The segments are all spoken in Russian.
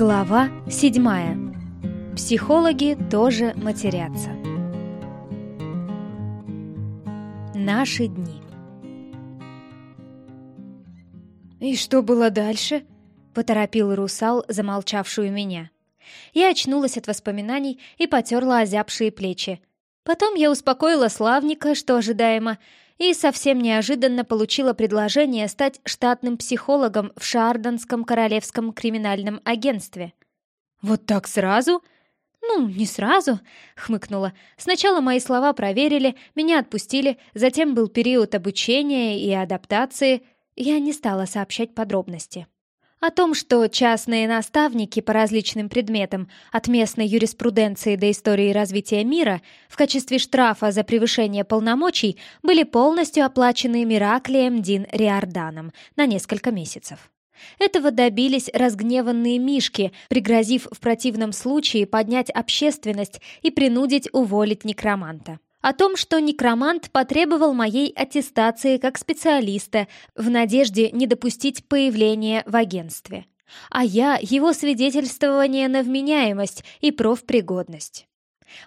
Глава седьмая. Психологи тоже матерятся. Наши дни. «И что было дальше?» — поторопил русал, замолчавшую меня. Я очнулась от воспоминаний и потерла озябшие плечи. Потом я успокоила Славника, что ожидаемо, и совсем неожиданно получила предложение стать штатным психологом в Шардонском королевском криминальном агентстве. «Вот так сразу?» «Ну, не сразу», — хмыкнула. «Сначала мои слова проверили, меня отпустили, затем был период обучения и адаптации. Я не стала сообщать подробности». О том, что частные наставники по различным предметам, от местной юриспруденции до истории развития мира, в качестве штрафа за превышение полномочий были полностью оплачены Мираклием Дин Риорданом на несколько месяцев. Этого добились разгневанные мишки, пригрозив в противном случае поднять общественность и принудить уволить некроманта о том, что некромант потребовал моей аттестации как специалиста в надежде не допустить появления в агентстве, а я его свидетельствование на вменяемость и профпригодность.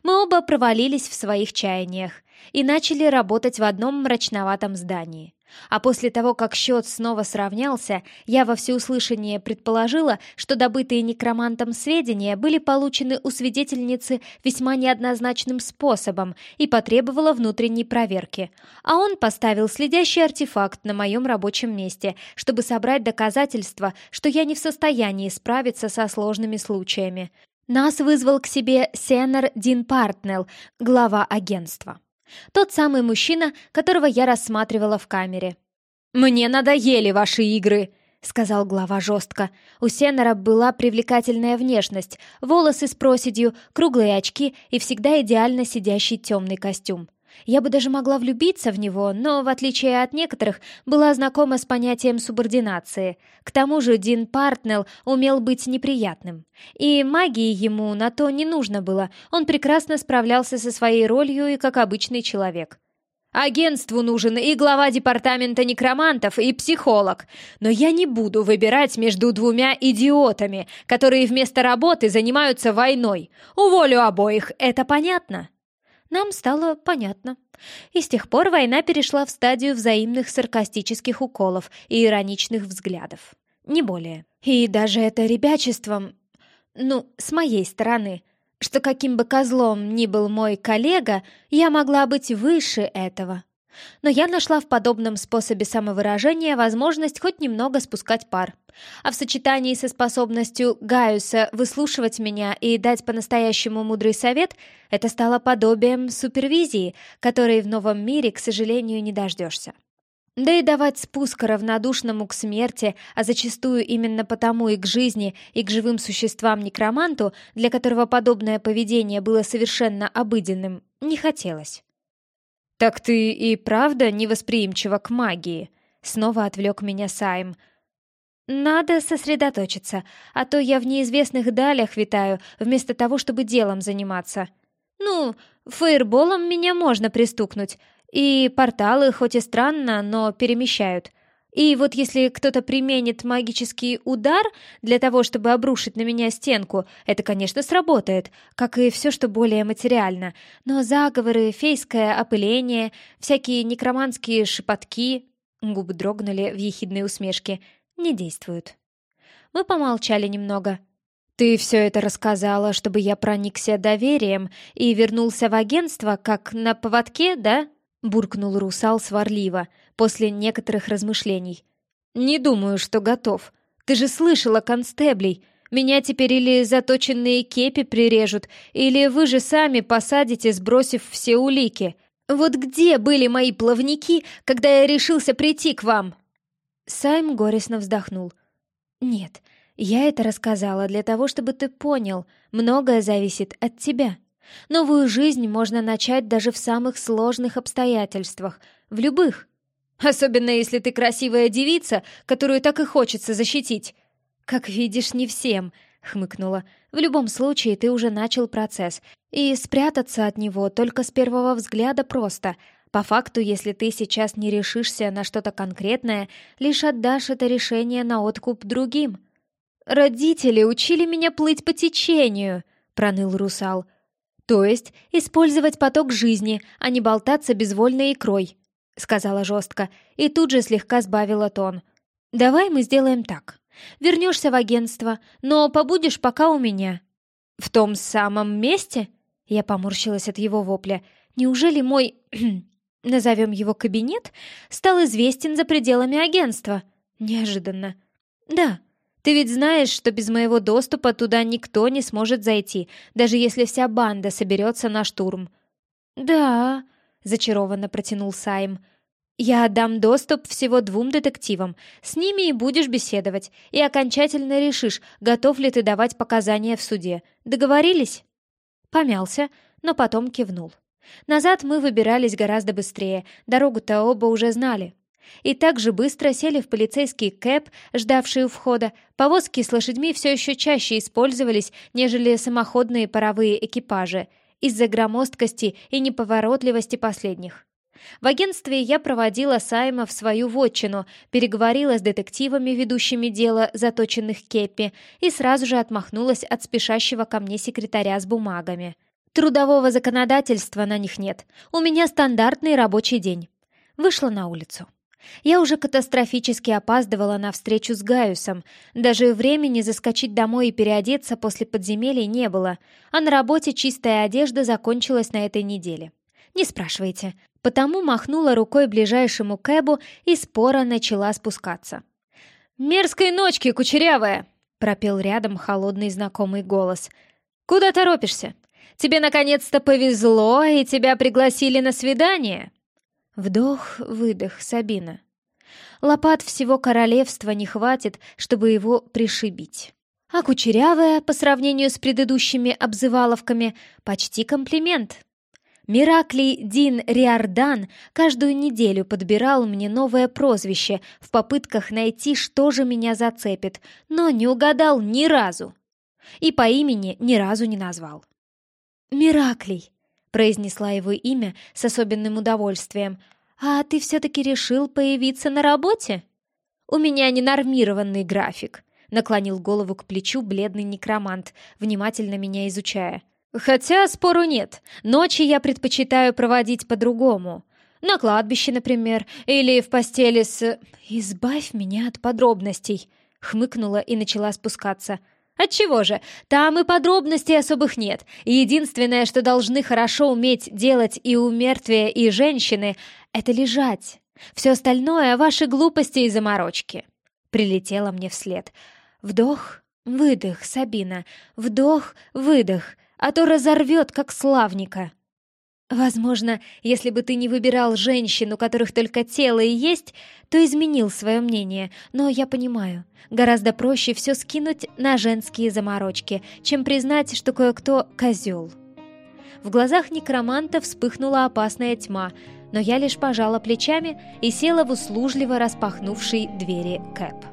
Мы оба провалились в своих чаяниях и начали работать в одном мрачноватом здании. А после того, как счет снова сравнялся, я во всеуслышание предположила, что добытые некромантом сведения были получены у свидетельницы весьма неоднозначным способом и потребовала внутренней проверки. А он поставил следящий артефакт на моем рабочем месте, чтобы собрать доказательства, что я не в состоянии справиться со сложными случаями. Нас вызвал к себе Сеннер Дин Партнелл, глава агентства. Тот самый мужчина, которого я рассматривала в камере. «Мне надоели ваши игры!» — сказал глава жестко. У Сеннера была привлекательная внешность, волосы с проседью, круглые очки и всегда идеально сидящий темный костюм. Я бы даже могла влюбиться в него, но, в отличие от некоторых, была знакома с понятием субординации. К тому же Дин Партнелл умел быть неприятным. И магии ему на то не нужно было, он прекрасно справлялся со своей ролью и как обычный человек. Агентству нужен и глава департамента некромантов, и психолог. Но я не буду выбирать между двумя идиотами, которые вместо работы занимаются войной. Уволю обоих, это понятно? Нам стало понятно. И с тех пор война перешла в стадию взаимных саркастических уколов и ироничных взглядов. Не более. И даже это ребячеством, ну, с моей стороны, что каким бы козлом ни был мой коллега, я могла быть выше этого. Но я нашла в подобном способе самовыражения возможность хоть немного спускать пар. А в сочетании со способностью Гaiuса выслушивать меня и дать по-настоящему мудрый совет, это стало подобием супервизии, которой в новом мире, к сожалению, не дождешься. Да и давать спуск равнодушному к смерти, а зачастую именно потому и к жизни, и к живым существам некроманту, для которого подобное поведение было совершенно обыденным, не хотелось. «Так ты и правда невосприимчива к магии?» Снова отвлек меня Сайм. «Надо сосредоточиться, а то я в неизвестных далях витаю, вместо того, чтобы делом заниматься. Ну, фейерболом меня можно пристукнуть, и порталы, хоть и странно, но перемещают. И вот если кто-то применит магический удар для того, чтобы обрушить на меня стенку, это, конечно, сработает, как и все, что более материально. Но заговоры, фейское опыление, всякие некроманские шепотки... Губы дрогнули в ехидной усмешке. Не действуют. Мы помолчали немного. «Ты все это рассказала, чтобы я проникся доверием и вернулся в агентство, как на поводке, да?» Буркнул русал сварливо, после некоторых размышлений. «Не думаю, что готов. Ты же слышала констеблей. Меня теперь или заточенные кепи прирежут, или вы же сами посадите, сбросив все улики. Вот где были мои плавники, когда я решился прийти к вам?» Сайм горестно вздохнул. «Нет, я это рассказала для того, чтобы ты понял, многое зависит от тебя». Новую жизнь можно начать даже в самых сложных обстоятельствах, в любых. Особенно если ты красивая девица, которую так и хочется защитить. Как видишь, не всем, хмыкнула. В любом случае, ты уже начал процесс, и спрятаться от него только с первого взгляда просто. По факту, если ты сейчас не решишься на что-то конкретное, лишь отдашь это решение на откуп другим. «Родители учили меня плыть по течению», — проныл русал. «То есть использовать поток жизни, а не болтаться безвольной икрой», — сказала жестко, и тут же слегка сбавила тон. «Давай мы сделаем так. Вернешься в агентство, но побудешь пока у меня». «В том самом месте?» Я поморщилась от его вопля. «Неужели мой, назовем его кабинет, стал известен за пределами агентства?» Неожиданно. «Да», ты ведь знаешь, что без моего доступа туда никто не сможет зайти, даже если вся банда соберется на штурм». «Да», — зачарованно протянул Сайм. «Я отдам доступ всего двум детективам. С ними и будешь беседовать, и окончательно решишь, готов ли ты давать показания в суде. Договорились?» Помялся, но потом кивнул. Назад мы выбирались гораздо быстрее, дорогу-то оба уже знали. И так же быстро сели в полицейский кэп, ждавший у входа. Повозки с лошадьми все еще чаще использовались, нежели самоходные паровые экипажи, из-за громоздкости и неповоротливости последних. В агентстве я проводила Сайма в свою вотчину, переговорила с детективами, ведущими дело заточенных Кеппи, и сразу же отмахнулась от спешащего ко мне секретаря с бумагами. Трудового законодательства на них нет. У меня стандартный рабочий день. Вышла на улицу. Я уже катастрофически опаздывала на встречу с Гаюсом. Даже времени заскочить домой и переодеться после подземелья не было, а на работе чистая одежда закончилась на этой неделе. Не спрашивайте. Потому махнула рукой ближайшему кэбу и спора начала спускаться. «Мерзкой ночки, кучерявая!» — пропел рядом холодный знакомый голос. «Куда торопишься? Тебе наконец-то повезло, и тебя пригласили на свидание!» Вдох-выдох, Сабина. Лопат всего королевства не хватит, чтобы его пришибить. А кучерявая, по сравнению с предыдущими обзываловками, почти комплимент. Мираклий Дин Риордан каждую неделю подбирал мне новое прозвище в попытках найти, что же меня зацепит, но не угадал ни разу. И по имени ни разу не назвал. «Мираклий», произнесла его имя с особенным удовольствием. «А ты все-таки решил появиться на работе?» «У меня ненормированный график», — наклонил голову к плечу бледный некромант, внимательно меня изучая. «Хотя спору нет, ночи я предпочитаю проводить по-другому. На кладбище, например, или в постели с...» «Избавь меня от подробностей», — хмыкнула и начала спускаться — Отчего же? Там и подробностей особых нет. Единственное, что должны хорошо уметь делать и у мертвия, и женщины, это лежать. Все остальное — ваши глупости и заморочки. Прилетело мне вслед. Вдох, выдох, Сабина. Вдох, выдох, а то разорвет, как славника. Возможно, если бы ты не выбирал женщин, у которых только тело и есть, то изменил свое мнение, но я понимаю, гораздо проще все скинуть на женские заморочки, чем признать, что кое-кто козел. В глазах некроманта вспыхнула опасная тьма, но я лишь пожала плечами и села в услужливо распахнувшей двери Кэп.